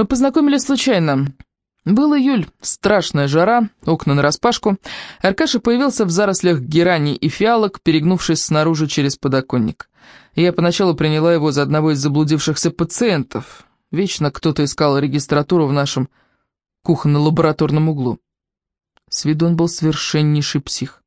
Мы познакомились случайно. Был июль, страшная жара, окна нараспашку. Аркаша появился в зарослях герани и фиалок, перегнувшись снаружи через подоконник. Я поначалу приняла его за одного из заблудившихся пациентов. Вечно кто-то искал регистратуру в нашем кухонно-лабораторном углу. С виду он был совершеннейший псих.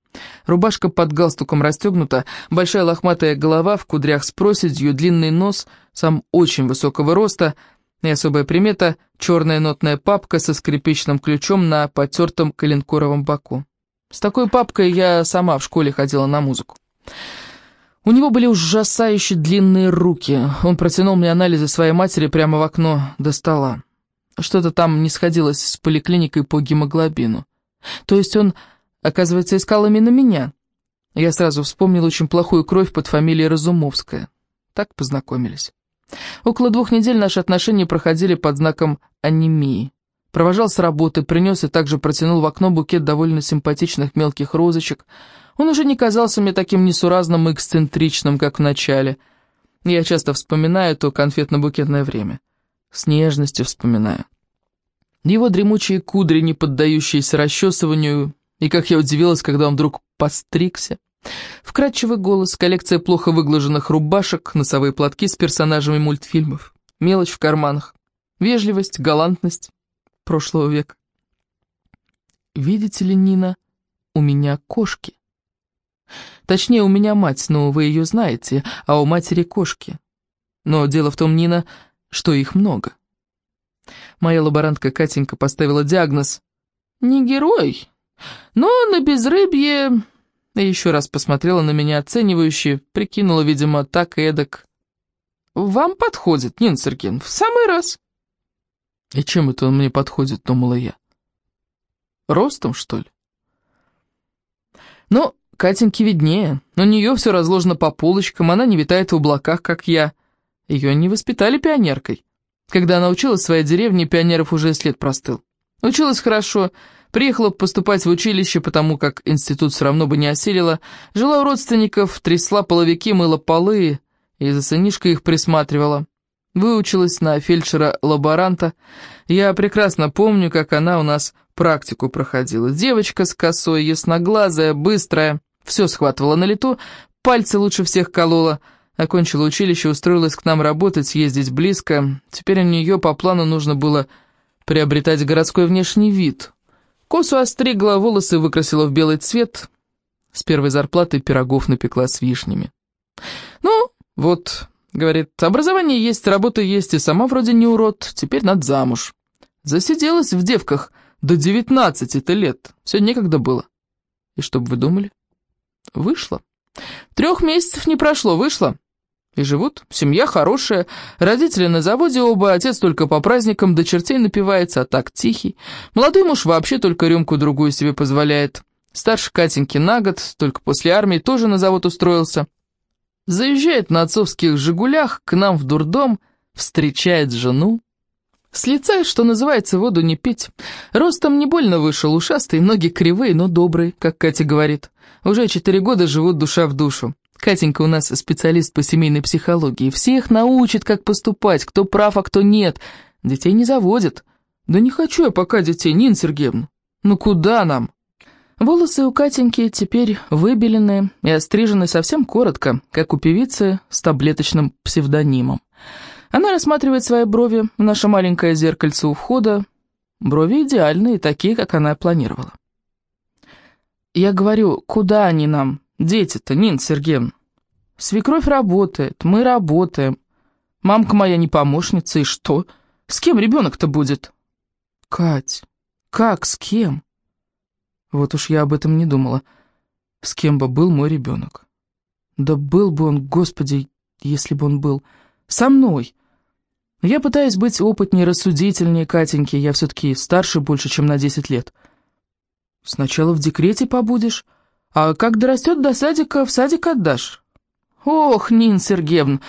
Рубашка под галстуком расстегнута, большая лохматая голова в кудрях с проседью, длинный нос, сам очень высокого роста — и особая примета — черная нотная папка со скрипичным ключом на потертом коленкоровом боку. С такой папкой я сама в школе ходила на музыку. У него были ужасающе длинные руки. Он протянул мне анализы своей матери прямо в окно до стола. Что-то там не сходилось с поликлиникой по гемоглобину. То есть он, оказывается, искал именно меня. Я сразу вспомнил очень плохую кровь под фамилией Разумовская. Так познакомились. Около двух недель наши отношения проходили под знаком анемии. Провожал с работы, принес и также протянул в окно букет довольно симпатичных мелких розочек. Он уже не казался мне таким несуразным и эксцентричным, как в начале. Я часто вспоминаю то конфетно-букетное время. С нежностью вспоминаю. Его дремучие кудри, не поддающиеся расчесыванию, и как я удивилась, когда он вдруг постригся. Вкрадчивый голос, коллекция плохо выглаженных рубашек, носовые платки с персонажами мультфильмов, мелочь в карманах, вежливость, галантность прошлого века. Видите ли, Нина, у меня кошки. Точнее, у меня мать, но вы ее знаете, а у матери кошки. Но дело в том, Нина, что их много. Моя лаборантка Катенька поставила диагноз «Не герой, но на безрыбье и еще раз посмотрела на меня оценивающе, прикинула, видимо, так и эдак. «Вам подходит, Нина Сергеевна, в самый раз». «И чем это он мне подходит?» — думала я. «Ростом, что ли?» «Ну, Катеньке виднее. У нее все разложено по полочкам, она не витает в облаках, как я. Ее не воспитали пионеркой. Когда она училась в своей деревне, пионеров уже след простыл. Училась хорошо, Приехала поступать в училище, потому как институт все равно бы не осилила. Жила у родственников, трясла половики, мыла полы и за сынишкой их присматривала. Выучилась на фельдшера-лаборанта. Я прекрасно помню, как она у нас практику проходила. Девочка с косой, ясноглазая, быстрая, все схватывала на лету, пальцы лучше всех колола. Окончила училище, устроилась к нам работать, ездить близко. Теперь у нее по плану нужно было приобретать городской внешний вид. Косу остригла, волосы выкрасила в белый цвет. С первой зарплаты пирогов напекла с вишнями. «Ну, вот», — говорит, — «образование есть, работа есть, и сама вроде не урод, теперь надо замуж». Засиделась в девках до девятнадцати-то лет, все некогда было. И что бы вы думали? Вышло. Трех месяцев не прошло, вышло. И живут, семья хорошая, родители на заводе оба, отец только по праздникам до чертей напивается, а так тихий. Молодой муж вообще только рюмку-другую себе позволяет. Старше Катеньки на год, только после армии тоже на завод устроился. Заезжает на отцовских «Жигулях» к нам в дурдом, встречает жену. С лица, что называется, воду не пить. Ростом не больно вышел, ушастый, ноги кривые, но добрые, как Катя говорит. Уже четыре года живут душа в душу. Катенька у нас специалист по семейной психологии. Всех научит, как поступать, кто прав, а кто нет. Детей не заводят. Да не хочу я пока детей, Нина Сергеевна. Ну куда нам? Волосы у Катеньки теперь выбелены и острижены совсем коротко, как у певицы с таблеточным псевдонимом. Она рассматривает свои брови в наше маленькое зеркальце у входа. Брови идеальные, такие, как она планировала. Я говорю, куда они нам? Дети-то, Нина Сергеевна. Свекровь работает, мы работаем. Мамка моя не помощница, и что? С кем ребенок-то будет? Кать, как, с кем? Вот уж я об этом не думала. С кем бы был мой ребенок? Да был бы он, господи, если бы он был. Со мной. Я пытаюсь быть опытнее, рассудительнее Катеньки, я все-таки старше больше, чем на 10 лет. Сначала в декрете побудешь, а как дорастет до садика, в садик отдашь. Ох, Нин Сергеевна,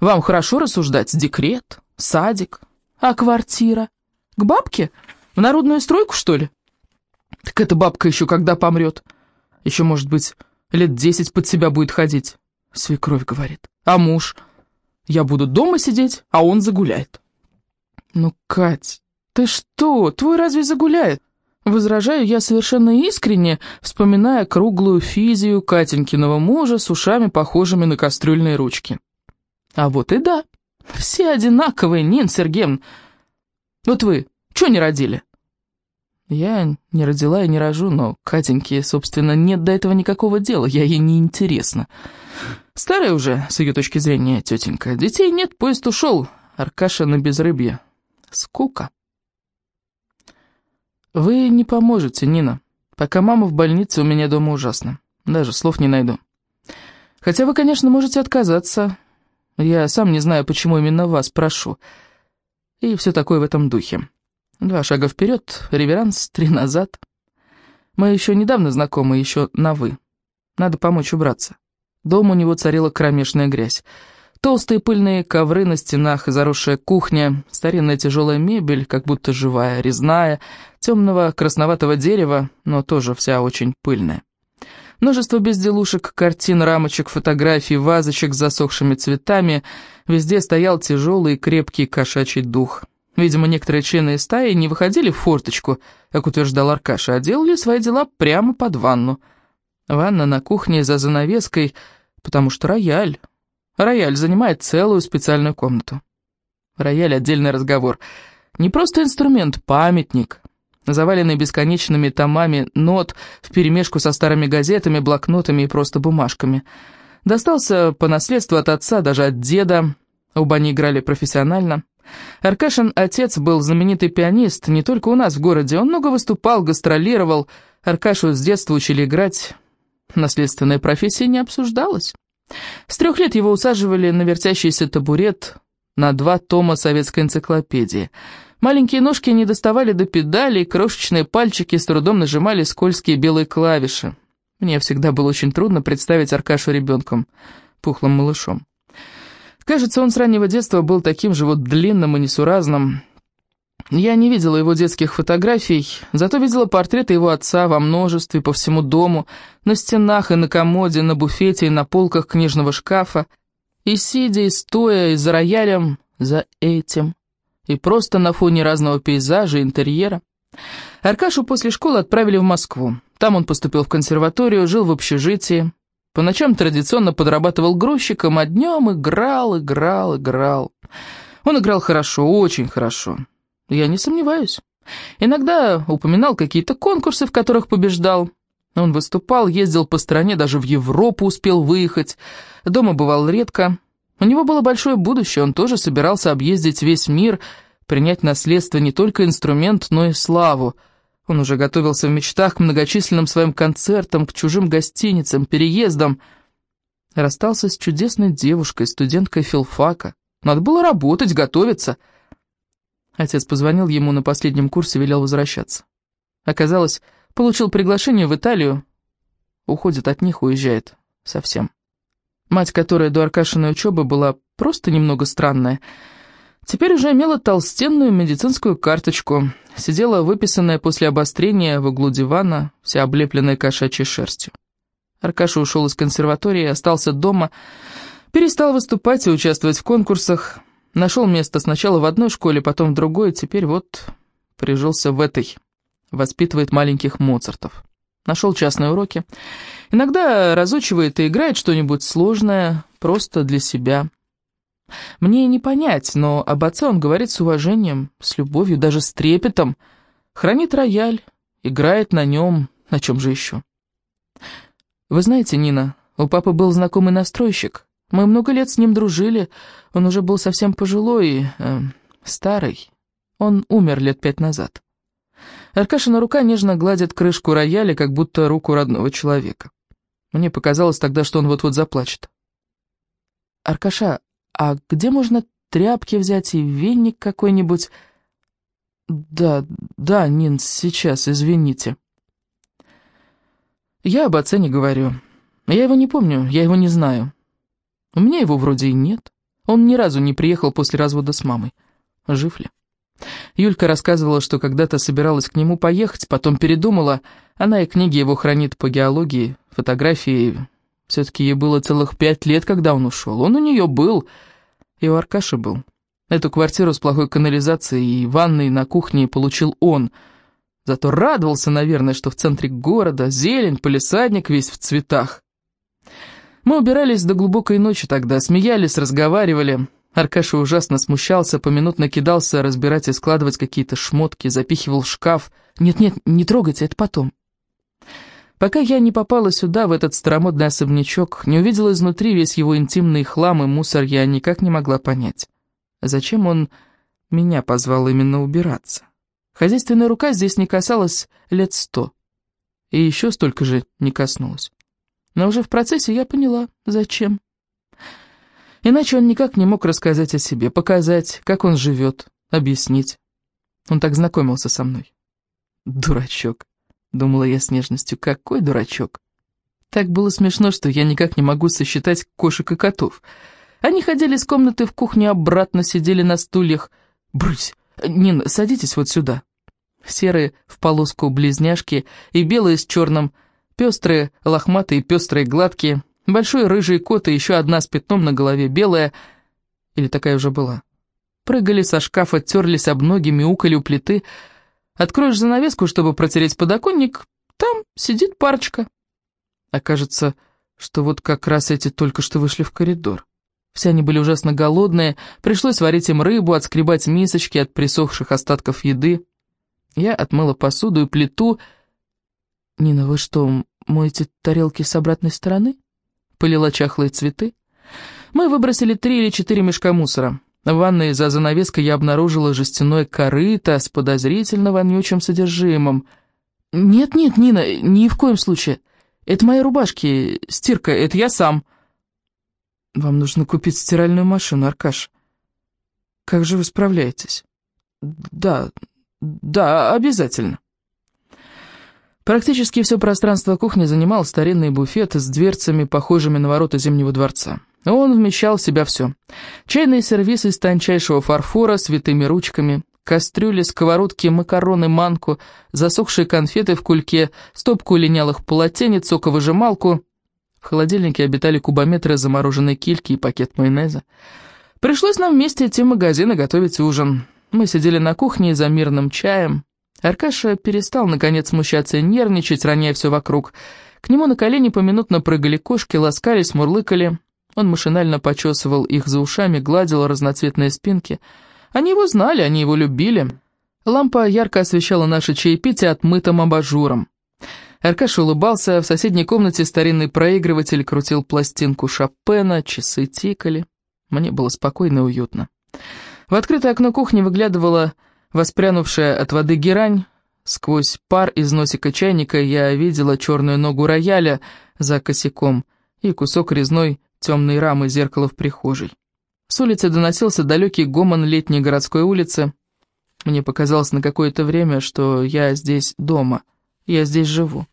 вам хорошо рассуждать. Декрет, садик, а квартира? К бабке? В народную стройку, что ли? Так эта бабка еще когда помрет? Еще, может быть, лет десять под себя будет ходить. Свекровь говорит. А муж? Я буду дома сидеть, а он загуляет. «Ну, Кать, ты что? Твой разве загуляет?» Возражаю я совершенно искренне, вспоминая круглую физию Катенькиного мужа с ушами, похожими на кастрюльные ручки. А вот и да, все одинаковые, Нин Сергеевна. Вот вы, что не родили? Я не родила и не рожу, но Катеньке, собственно, нет до этого никакого дела, я ей не интересна. Старая уже, с ее точки зрения, тетенька. Детей нет, поезд ушел, Аркаша на безрыбье. Скука. «Вы не поможете, Нина. Пока мама в больнице, у меня дома ужасно. Даже слов не найду. Хотя вы, конечно, можете отказаться. Я сам не знаю, почему именно вас прошу. И все такое в этом духе. Два шага вперед, реверанс, три назад. Мы еще недавно знакомы, еще на «вы». Надо помочь убраться. Дом у него царила кромешная грязь. Толстые пыльные ковры на стенах, заросшая кухня, старинная тяжелая мебель, как будто живая, резная, темного красноватого дерева, но тоже вся очень пыльная. Множество безделушек, картин, рамочек, фотографий, вазочек с засохшими цветами. Везде стоял тяжелый и крепкий кошачий дух. Видимо, некоторые члены стаи не выходили в форточку, как утверждал Аркаша, а делали свои дела прямо под ванну. Ванна на кухне за занавеской, потому что рояль, Рояль занимает целую специальную комнату. Рояль — отдельный разговор. Не просто инструмент, памятник. Заваленный бесконечными томами нот вперемешку со старыми газетами, блокнотами и просто бумажками. Достался по наследству от отца, даже от деда. Оба они играли профессионально. Аркашин отец был знаменитый пианист, не только у нас в городе. Он много выступал, гастролировал. Аркашу с детства учили играть. Наследственная профессия не обсуждалась. С трех лет его усаживали на вертящийся табурет на два тома советской энциклопедии. Маленькие ножки не доставали до педалей, крошечные пальчики с трудом нажимали скользкие белые клавиши. Мне всегда было очень трудно представить Аркашу ребенком, пухлым малышом. Кажется, он с раннего детства был таким же вот длинным и несуразным, я не видела его детских фотографий, зато видела портреты его отца во множестве по всему дому, на стенах и на комоде, на буфете и на полках книжного шкафа, и сидя, и стоя, и за роялем, за этим, и просто на фоне разного пейзажа и интерьера. Аркашу после школы отправили в Москву. Там он поступил в консерваторию, жил в общежитии. По ночам традиционно подрабатывал грузчиком, а днем играл, играл, играл. Он играл хорошо, очень хорошо. Я не сомневаюсь. Иногда упоминал какие-то конкурсы, в которых побеждал. Он выступал, ездил по стране, даже в Европу успел выехать. Дома бывал редко. У него было большое будущее, он тоже собирался объездить весь мир, принять наследство не только инструмент, но и славу. Он уже готовился в мечтах к многочисленным своим концертам, к чужим гостиницам, переездам. Расстался с чудесной девушкой, студенткой филфака. Надо было работать, готовиться — Отец позвонил ему на последнем курсе, велел возвращаться. Оказалось, получил приглашение в Италию. Уходит от них, уезжает. Совсем. Мать, которая до Аркашиной учебы была просто немного странная, теперь уже имела толстенную медицинскую карточку, сидела выписанная после обострения в углу дивана, вся облепленная кошачьей шерстью. Аркаша ушел из консерватории, остался дома, перестал выступать и участвовать в конкурсах, Нашел место сначала в одной школе, потом в другой, теперь вот прижился в этой. Воспитывает маленьких Моцартов. Нашел частные уроки. Иногда разучивает и играет что-нибудь сложное, просто для себя. Мне не понять, но об отце он говорит с уважением, с любовью, даже с трепетом. Хранит рояль, играет на нем, на чем же еще. Вы знаете, Нина, у папы был знакомый настройщик. Мы много лет с ним дружили, он уже был совсем пожилой, э, старый. Он умер лет пять назад. Аркашина рука нежно гладит крышку рояля, как будто руку родного человека. Мне показалось тогда, что он вот-вот заплачет. «Аркаша, а где можно тряпки взять и веник какой-нибудь?» «Да, да, Нин, сейчас, извините». «Я об отце не говорю. Я его не помню, я его не знаю. У меня его вроде и нет. Он ни разу не приехал после развода с мамой. Жив ли? Юлька рассказывала, что когда-то собиралась к нему поехать, потом передумала. Она и книги его хранит по геологии, фотографии. Все-таки ей было целых пять лет, когда он ушел. Он у нее был, и у Аркаши был. Эту квартиру с плохой канализацией и ванной на кухне получил он. Зато радовался, наверное, что в центре города зелень, полисадник весь в цветах. Мы убирались до глубокой ночи тогда, смеялись, разговаривали. Аркаша ужасно смущался, поминутно кидался разбирать и складывать какие-то шмотки, запихивал в шкаф. «Нет-нет, не трогайте, это потом». Пока я не попала сюда, в этот старомодный особнячок, не увидела изнутри весь его интимный хлам и мусор, я никак не могла понять, зачем он меня позвал именно убираться. Хозяйственная рука здесь не касалась лет сто, и еще столько же не коснулась. Но уже в процессе я поняла, зачем. Иначе он никак не мог рассказать о себе, показать, как он живет, объяснить. Он так знакомился со мной. Дурачок. Думала я с нежностью, какой дурачок. Так было смешно, что я никак не могу сосчитать кошек и котов. Они ходили из комнаты в кухню обратно, сидели на стульях. Брысь, Нина, садитесь вот сюда. Серые в полоску близняшки и белые с черным, пестрые, лохматые, пестрые, гладкие. Большой рыжий кот и еще одна с пятном на голове, белая, или такая уже была. Прыгали со шкафа, терлись об ноги, мяукали у плиты — Откроешь занавеску, чтобы протереть подоконник, там сидит парочка. Окажется, что вот как раз эти только что вышли в коридор. Все они были ужасно голодные, пришлось варить им рыбу, отскребать мисочки от присохших остатков еды. Я отмыла посуду и плиту. «Нина, вы что, моете тарелки с обратной стороны?» Полила чахлые цветы. Мы выбросили три или четыре мешка мусора. В ванной за занавеской я обнаружила жестяное корыто с подозрительно вонючим содержимым. «Нет-нет, Нина, ни в коем случае. Это мои рубашки, стирка, это я сам». «Вам нужно купить стиральную машину, Аркаш. Как же вы справляетесь?» «Да, да, обязательно». Практически все пространство кухни занимал старинный буфет с дверцами, похожими на ворота Зимнего дворца. Он вмещал в себя все. Чайный сервиз из тончайшего фарфора с витыми ручками, кастрюли, сковородки, макароны, манку, засохшие конфеты в кульке, стопку линялых полотенец, соковыжималку. В холодильнике обитали кубометры замороженной кильки и пакет майонеза. Пришлось нам вместе идти в магазин и готовить ужин. Мы сидели на кухне за мирным чаем. Аркаша перестал, наконец, смущаться и нервничать, роняя все вокруг. К нему на колени поминутно прыгали кошки, ласкались, мурлыкали. Он машинально почесывал их за ушами, гладил разноцветные спинки. Они его знали, они его любили. Лампа ярко освещала наше чаепитие отмытым абажуром. Аркаш улыбался, в соседней комнате старинный проигрыватель крутил пластинку Шопена, часы тикали. Мне было спокойно и уютно. В открытое окно кухни выглядывала воспрянувшая от воды герань. Сквозь пар из носика чайника я видела черную ногу рояля за косяком и кусок резной темной рамы зеркала в прихожей. С улицы доносился далекий гомон летней городской улицы. Мне показалось на какое-то время, что я здесь дома, я здесь живу.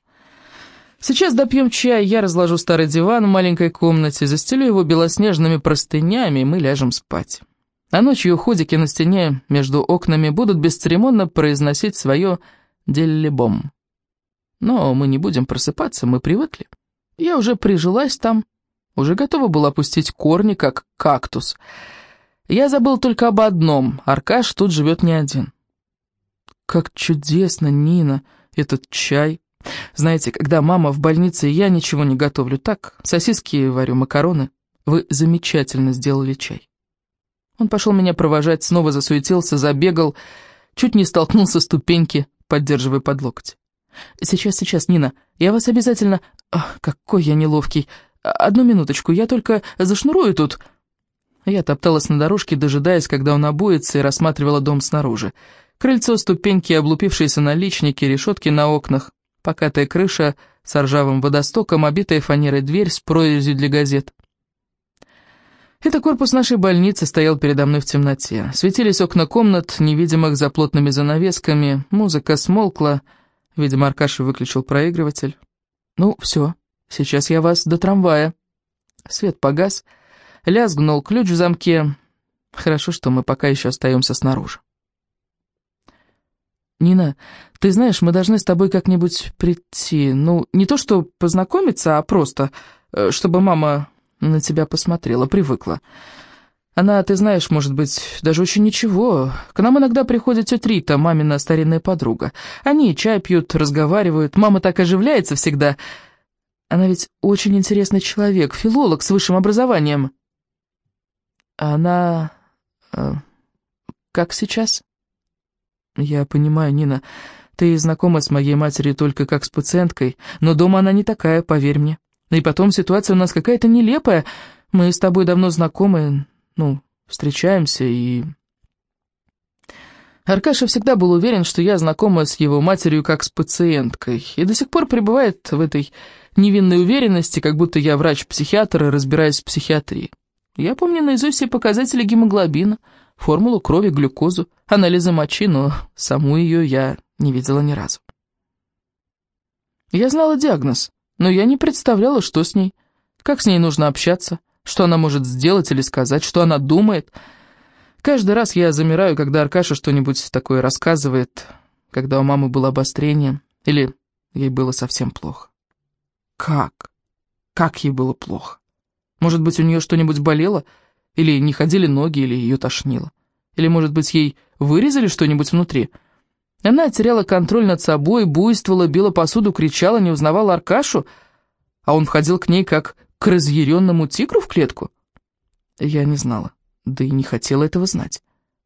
Сейчас допьем чай, я разложу старый диван в маленькой комнате, застелю его белоснежными простынями, и мы ляжем спать. А ночью ходики на стене между окнами будут бесцеремонно произносить свое «деллибом». Но мы не будем просыпаться, мы привыкли. Я уже прижилась там, уже готова была пустить корни, как кактус. Я забыл только об одном. Аркаш тут живет не один. Как чудесно, Нина, этот чай. Знаете, когда мама в больнице, я ничего не готовлю. Так, сосиски варю, макароны. Вы замечательно сделали чай. Он пошел меня провожать, снова засуетился, забегал, чуть не столкнулся ступеньки, поддерживая под локоть. «Сейчас, сейчас, Нина, я вас обязательно...» Ах, какой я неловкий. «Одну минуточку, я только зашнурую тут...» Я топталась на дорожке, дожидаясь, когда он обуется, и рассматривала дом снаружи. Крыльцо, ступеньки, облупившиеся наличники, решетки на окнах, покатая крыша с ржавым водостоком, обитая фанерой дверь с прорезью для газет. Это корпус нашей больницы стоял передо мной в темноте. Светились окна комнат, невидимых за плотными занавесками, музыка смолкла, видимо, Аркаша выключил проигрыватель. «Ну, все, Сейчас я вас до трамвая». Свет погас, лязгнул ключ в замке. Хорошо, что мы пока еще остаемся снаружи. «Нина, ты знаешь, мы должны с тобой как-нибудь прийти. Ну, не то что познакомиться, а просто, э, чтобы мама на тебя посмотрела, привыкла. Она, ты знаешь, может быть, даже очень ничего. К нам иногда приходит тетя Рита, мамина старинная подруга. Они чай пьют, разговаривают. Мама так оживляется всегда. Она ведь очень интересный человек, филолог с высшим образованием. Она... Э, как сейчас? Я понимаю, Нина, ты знакома с моей матерью только как с пациенткой, но дома она не такая, поверь мне. И потом ситуация у нас какая-то нелепая. Мы с тобой давно знакомы, ну, встречаемся и... Аркаша всегда был уверен, что я знакома с его матерью как с пациенткой, и до сих пор пребывает в этой невинной уверенности, как будто я врач-психиатр и разбираюсь в психиатрии. Я помню наизусть все показатели гемоглобина, формулу крови, глюкозу, анализы мочи, но саму ее я не видела ни разу. Я знала диагноз, но я не представляла, что с ней, как с ней нужно общаться, что она может сделать или сказать, что она думает. Каждый раз я замираю, когда Аркаша что-нибудь такое рассказывает, когда у мамы было обострение, или ей было совсем плохо. Как? Как ей было плохо? Может быть, у нее что-нибудь болело? Или не ходили ноги, или ее тошнило? Или, может быть, ей вырезали что-нибудь внутри? Она теряла контроль над собой, буйствовала, била посуду, кричала, не узнавала Аркашу, а он входил к ней как к разъяренному тигру в клетку? Я не знала, да и не хотела этого знать.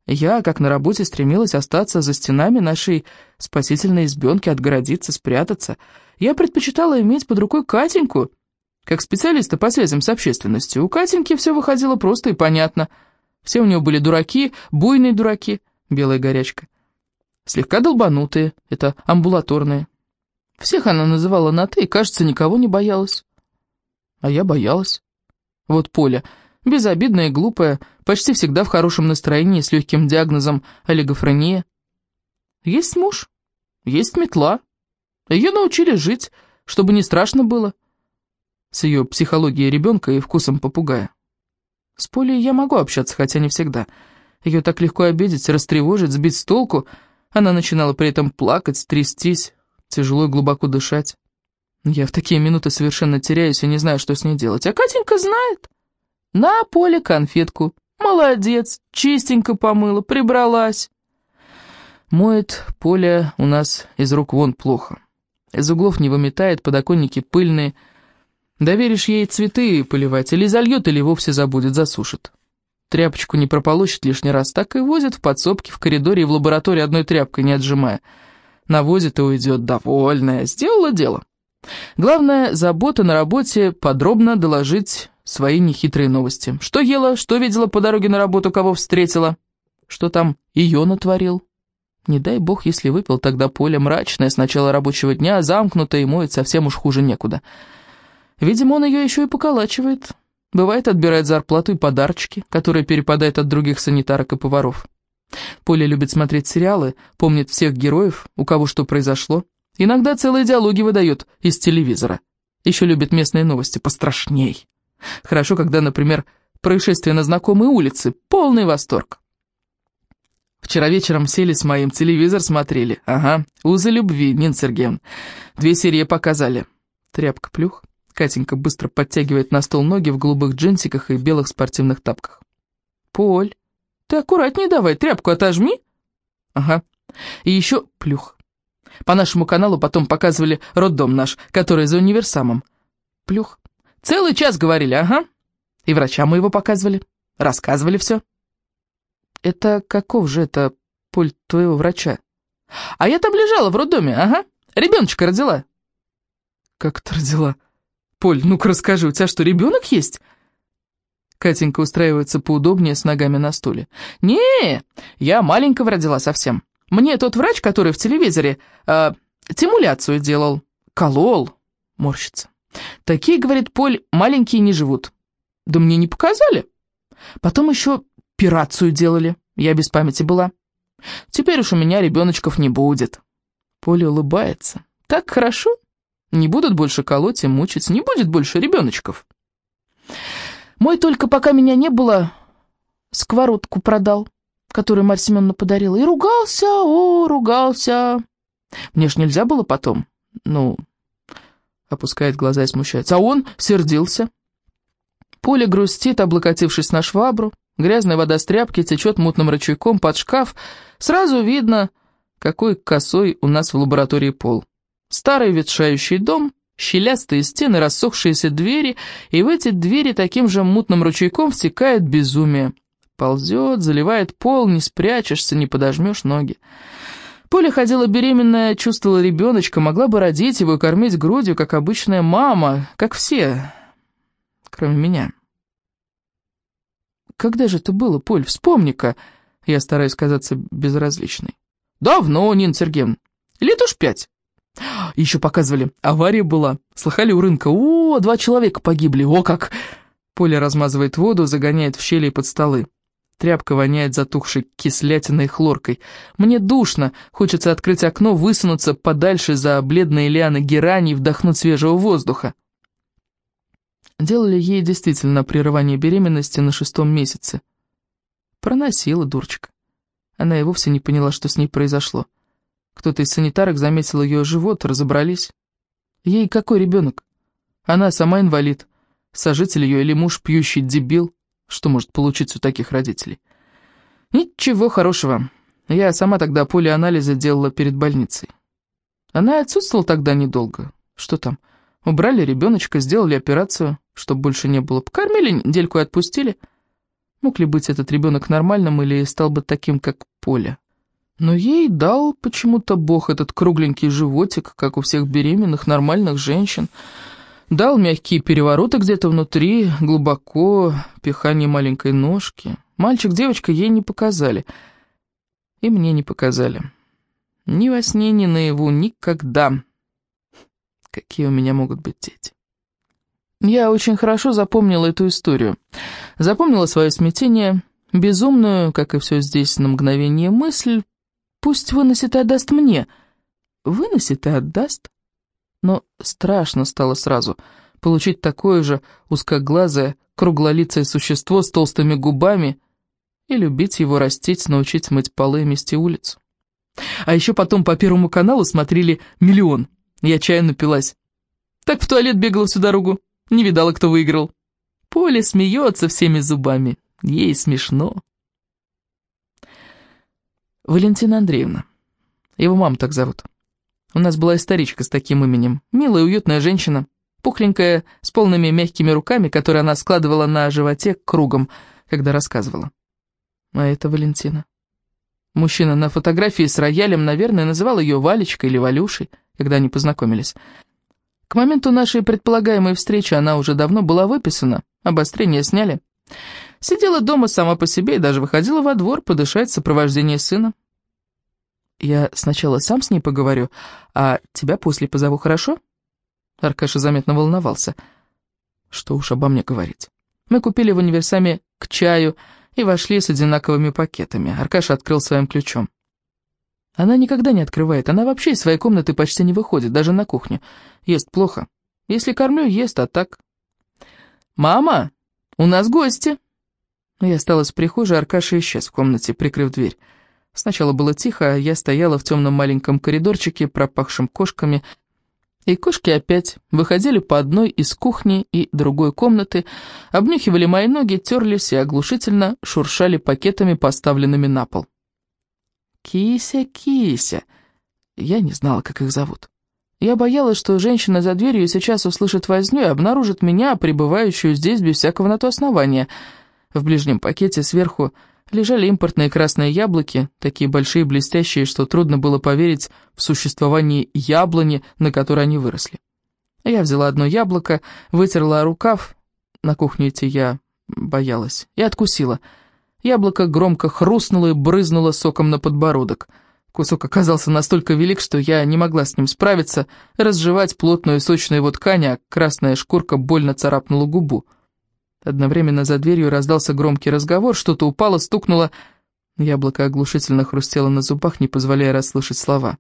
Я, как на работе, стремилась остаться за стенами нашей спасительной избенки, отгородиться, спрятаться. Я предпочитала иметь под рукой Катеньку, как специалиста по связям с общественностью. У Катеньки все выходило просто и понятно. Все у нее были дураки, буйные дураки, белая горячка. Слегка долбанутые, это амбулаторные. Всех она называла на «ты» и, кажется, никого не боялась. А я боялась. Вот Поля, безобидная и глупая, почти всегда в хорошем настроении, с легким диагнозом олигофрения. Есть муж, есть метла. Ее научили жить, чтобы не страшно было. С ее психологией ребенка и вкусом попугая. С Полей я могу общаться, хотя не всегда. Ее так легко обидеть, растревожить, сбить с толку. Она начинала при этом плакать, трястись, тяжело и глубоко дышать. Я в такие минуты совершенно теряюсь и не знаю, что с ней делать. А Катенька знает. На поле конфетку. Молодец, чистенько помыла, прибралась. Моет поле у нас из рук вон плохо. Из углов не выметает, подоконники пыльные. Доверишь ей цветы поливать, или зальет, или вовсе забудет, засушит. Тряпочку не прополощет лишний раз, так и возит в подсобке, в коридоре и в лаборатории одной тряпкой не отжимая. Навозит и уйдет, довольная, сделала дело. Главное, забота на работе подробно доложить свои нехитрые новости. Что ела, что видела по дороге на работу, кого встретила, что там ее натворил. Не дай бог, если выпил, тогда поле мрачное с начала рабочего дня, замкнутое и моет совсем уж хуже некуда. Видимо, он ее еще и поколачивает. Бывает, отбирает зарплату и подарочки, которые перепадают от других санитарок и поваров. Поля любит смотреть сериалы, помнит всех героев, у кого что произошло. Иногда целые диалоги выдает из телевизора. Еще любит местные новости, пострашней. Хорошо, когда, например, происшествие на знакомой улице, полный восторг. Вчера вечером сели с моим, телевизор смотрели. Ага, «Узы любви», Нин Сергеевна. Две серии показали. Тряпка плюх. Катенька быстро подтягивает на стол ноги в голубых джинсиках и белых спортивных тапках. «Поль, ты аккуратнее давай, тряпку отожми». «Ага. И еще плюх. По нашему каналу потом показывали роддом наш, который за универсамом. Плюх. Целый час говорили, ага. И врачам мы его показывали. Рассказывали все. Это каков же это пульт твоего врача? А я там лежала в роддоме, ага. Ребеночка родила. Как ты родила? Поль, ну-ка расскажи, у тебя что, ребенок есть? Катенька устраивается поудобнее с ногами на стуле. не я маленького родила совсем. Мне тот врач, который в телевизоре, э, стимуляцию делал, колол, морщится. Такие, говорит Поль, маленькие не живут. Да мне не показали. Потом еще операцию делали, я без памяти была. Теперь уж у меня ребеночков не будет. Поля улыбается. Так хорошо. Не будут больше колоть и мучить, не будет больше ребеночков. Мой только пока меня не было, сковородку продал который Марья Семеновна подарила, и ругался, о, ругался. Мне ж нельзя было потом, ну, опускает глаза и смущается, а он сердился. Поля грустит, облокотившись на швабру, Грязная вода с тряпки течет мутным ручейком под шкаф. Сразу видно, какой косой у нас в лаборатории пол. Старый ветшающий дом, щелястые стены, рассохшиеся двери, и в эти двери таким же мутным ручейком втекает безумие. Ползет, заливает пол, не спрячешься, не подожмешь ноги. Поля ходила беременная, чувствовала ребеночка, могла бы родить его и кормить грудью, как обычная мама, как все, кроме меня. Когда же это было, Поль, вспомни-ка. Я стараюсь казаться безразличной. Давно, Нина Сергеевна. Лет уж пять. Еще показывали. Авария была. Слыхали у рынка. О, два человека погибли. О, как! Поля размазывает воду, загоняет в щели под столы. Тряпка воняет затухшей кислятиной и хлоркой. Мне душно, хочется открыть окно, высунуться подальше за бледные лианы герани и вдохнуть свежего воздуха. Делали ей действительно прерывание беременности на шестом месяце. Проносила дурочка. Она и вовсе не поняла, что с ней произошло. Кто-то из санитарок заметил ее живот, разобрались. Ей какой ребенок? Она сама инвалид. Сожитель ее или муж пьющий дебил. Что может получиться у таких родителей? Ничего хорошего. Я сама тогда полианализы делала перед больницей. Она отсутствовала тогда недолго. Что там? Убрали ребеночка, сделали операцию чтобы больше не было. Покормили недельку и отпустили. Мог ли быть этот ребенок нормальным или стал бы таким, как Поля? Но ей дал почему-то Бог этот кругленький животик, как у всех беременных, нормальных женщин. Дал мягкие перевороты где-то внутри, глубоко, пихание маленькой ножки. Мальчик-девочка ей не показали. И мне не показали. Ни во сне, ни наяву, никогда. Какие у меня могут быть дети? Я очень хорошо запомнила эту историю. Запомнила свое смятение, безумную, как и все здесь, на мгновение мысль. Пусть выносит и отдаст мне. Выносит и отдаст. Но страшно стало сразу получить такое же узкоглазое, круглолицее существо с толстыми губами и любить его растить, научить мыть полы и мести улицу. А еще потом по Первому каналу смотрели «Миллион». Я чаю напилась. Так в туалет бегала всю дорогу. Не видала, кто выиграл. Поле смеется всеми зубами. Ей смешно. Валентина Андреевна. Его маму так зовут. У нас была историчка с таким именем. Милая, уютная женщина. Пухленькая, с полными мягкими руками, которые она складывала на животе кругом, когда рассказывала. А это Валентина. Мужчина на фотографии с роялем, наверное, называл ее Валечкой или Валюшей, когда они познакомились. К моменту нашей предполагаемой встречи она уже давно была выписана, обострение сняли. Сидела дома сама по себе и даже выходила во двор подышать в сопровождении сына. Я сначала сам с ней поговорю, а тебя после позову, хорошо? Аркаша заметно волновался. Что уж обо мне говорить. Мы купили в универсаме к чаю и вошли с одинаковыми пакетами. Аркаша открыл своим ключом. Она никогда не открывает, она вообще из своей комнаты почти не выходит, даже на кухню. Ест плохо. Если кормлю, ест, а так... «Мама, у нас гости!» Я осталась в прихожей, Аркаша исчез в комнате, прикрыв дверь. Сначала было тихо, а я стояла в темном маленьком коридорчике, пропахшем кошками, и кошки опять выходили по одной из кухни и другой комнаты, обнюхивали мои ноги, терлись и оглушительно шуршали пакетами, поставленными на пол. «Кися, Кися!» Я не знала, как их зовут. Я боялась, что женщина за дверью сейчас услышит возню и обнаружит меня, пребывающую здесь без всякого на то основания. В ближнем пакете сверху лежали импортные красные яблоки, такие большие блестящие, что трудно было поверить в существование яблони, на которой они выросли. Я взяла одно яблоко, вытерла рукав, на кухню идти я боялась, и откусила — Яблоко громко хрустнуло и брызнуло соком на подбородок. Кусок оказался настолько велик, что я не могла с ним справиться, разжевать плотную и сочную его ткань, а красная шкурка больно царапнула губу. Одновременно за дверью раздался громкий разговор, что-то упало, стукнуло. Яблоко оглушительно хрустело на зубах, не позволяя расслышать слова.